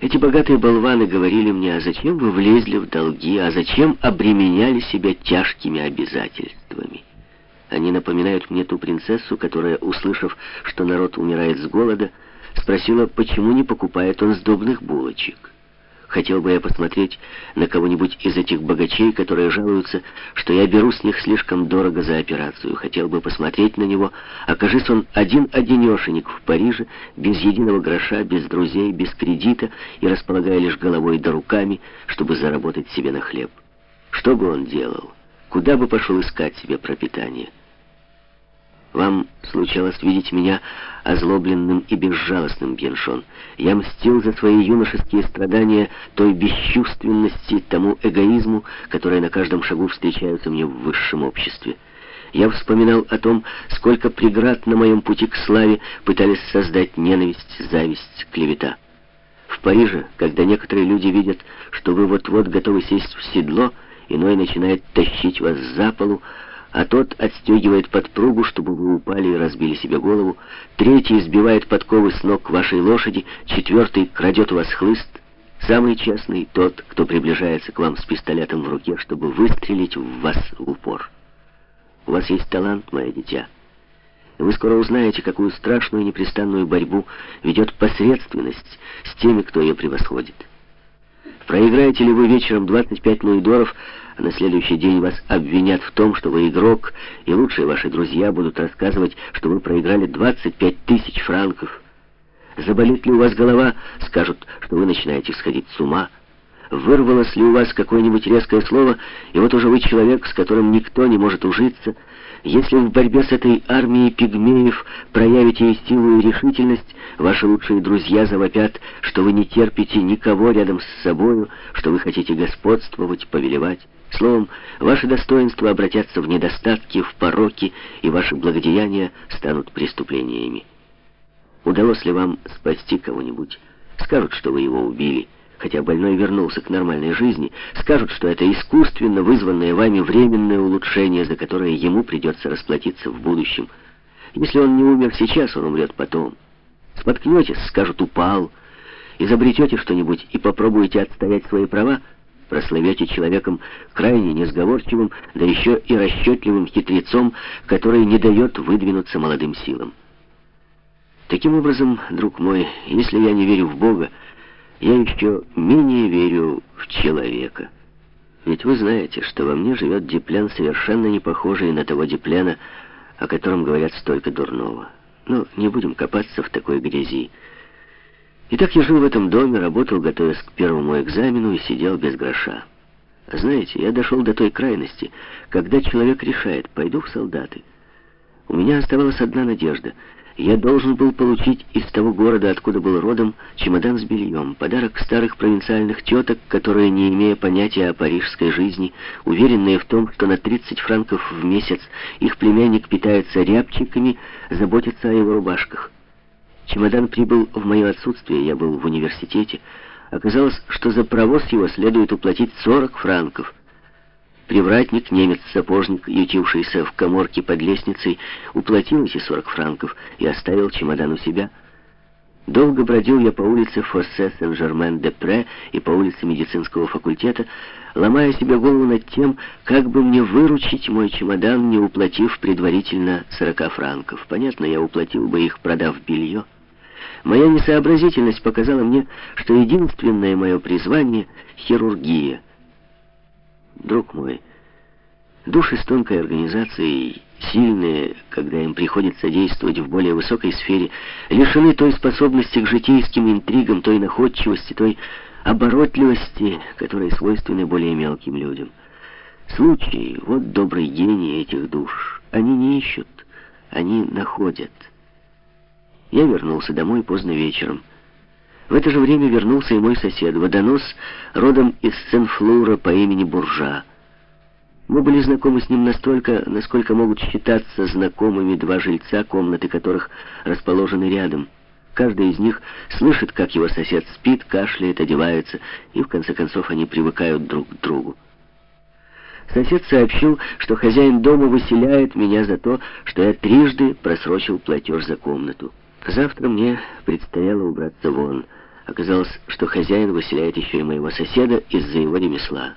Эти богатые болваны говорили мне, а зачем вы влезли в долги, а зачем обременяли себя тяжкими обязательствами. Они напоминают мне ту принцессу, которая, услышав, что народ умирает с голода, спросила, почему не покупает он сдобных булочек. Хотел бы я посмотреть на кого-нибудь из этих богачей, которые жалуются, что я беру с них слишком дорого за операцию. Хотел бы посмотреть на него, окажись он один-одинешенек в Париже, без единого гроша, без друзей, без кредита и располагая лишь головой да руками, чтобы заработать себе на хлеб. Что бы он делал? Куда бы пошел искать себе пропитание? Вам случалось видеть меня озлобленным и безжалостным, Геншон. Я мстил за свои юношеские страдания той бесчувственности, тому эгоизму, которые на каждом шагу встречаются мне в высшем обществе. Я вспоминал о том, сколько преград на моем пути к славе пытались создать ненависть, зависть, клевета. В Париже, когда некоторые люди видят, что вы вот-вот готовы сесть в седло, иной начинает тащить вас за полу, а тот отстегивает подпругу, чтобы вы упали и разбили себе голову, третий сбивает подковы с ног вашей лошади, четвертый крадет у вас хлыст. Самый честный тот, кто приближается к вам с пистолетом в руке, чтобы выстрелить в вас в упор. У вас есть талант, мое дитя. Вы скоро узнаете, какую страшную непрестанную борьбу ведет посредственность с теми, кто ее превосходит. Проиграете ли вы вечером 25 луидоров, а на следующий день вас обвинят в том, что вы игрок, и лучшие ваши друзья будут рассказывать, что вы проиграли 25 тысяч франков. Заболит ли у вас голова, скажут, что вы начинаете сходить с ума. Вырвалось ли у вас какое-нибудь резкое слово, и вот уже вы человек, с которым никто не может ужиться, если в борьбе с этой армией пигмеев проявите и силу, и решительность, ваши лучшие друзья завопят, что вы не терпите никого рядом с собою, что вы хотите господствовать, повелевать. Словом, ваши достоинства обратятся в недостатки, в пороки, и ваши благодеяния станут преступлениями. Удалось ли вам спасти кого-нибудь? Скажут, что вы его убили хотя больной вернулся к нормальной жизни, скажут, что это искусственно вызванное вами временное улучшение, за которое ему придется расплатиться в будущем. Если он не умер сейчас, он умрет потом. Споткнетесь, скажут, упал. Изобретете что-нибудь и попробуете отстоять свои права, прославете человеком крайне несговорчивым, да еще и расчетливым хитрецом, который не дает выдвинуться молодым силам. Таким образом, друг мой, если я не верю в Бога, я еще менее верю в человека. Ведь вы знаете, что во мне живет Диплян, совершенно не похожий на того Дипляна, о котором говорят столько дурного. Но не будем копаться в такой грязи. Итак, я жил в этом доме, работал, готовясь к первому экзамену, и сидел без гроша. Знаете, я дошел до той крайности, когда человек решает, пойду в солдаты. У меня оставалась одна надежда — я должен был получить из того города, откуда был родом, чемодан с бельем, подарок старых провинциальных теток, которые, не имея понятия о парижской жизни, уверенные в том, что на 30 франков в месяц их племянник питается рябчиками, заботятся о его рубашках. Чемодан прибыл в мое отсутствие, я был в университете. Оказалось, что за провоз его следует уплатить 40 франков — Привратник, немец-сапожник, ютившийся в коморке под лестницей, уплатил эти 40 франков и оставил чемодан у себя. Долго бродил я по улице Фоссе Сен-Жермен-де-Пре и по улице медицинского факультета, ломая себе голову над тем, как бы мне выручить мой чемодан, не уплатив предварительно 40 франков. Понятно, я уплатил бы их, продав белье. Моя несообразительность показала мне, что единственное мое призвание — хирургия — Друг мой, души с тонкой организацией, сильные, когда им приходится действовать в более высокой сфере, лишены той способности к житейским интригам, той находчивости, той оборотливости, которые свойственны более мелким людям. Случай, вот добрый гений этих душ. Они не ищут, они находят. Я вернулся домой поздно вечером. В это же время вернулся и мой сосед, водонос, родом из Сен-Флура по имени Буржа. Мы были знакомы с ним настолько, насколько могут считаться знакомыми два жильца, комнаты которых расположены рядом. Каждый из них слышит, как его сосед спит, кашляет, одевается, и в конце концов они привыкают друг к другу. Сосед сообщил, что хозяин дома выселяет меня за то, что я трижды просрочил платеж за комнату. Завтра мне предстояло убраться вон, Оказалось, что хозяин выселяет еще и моего соседа из-за его ремесла.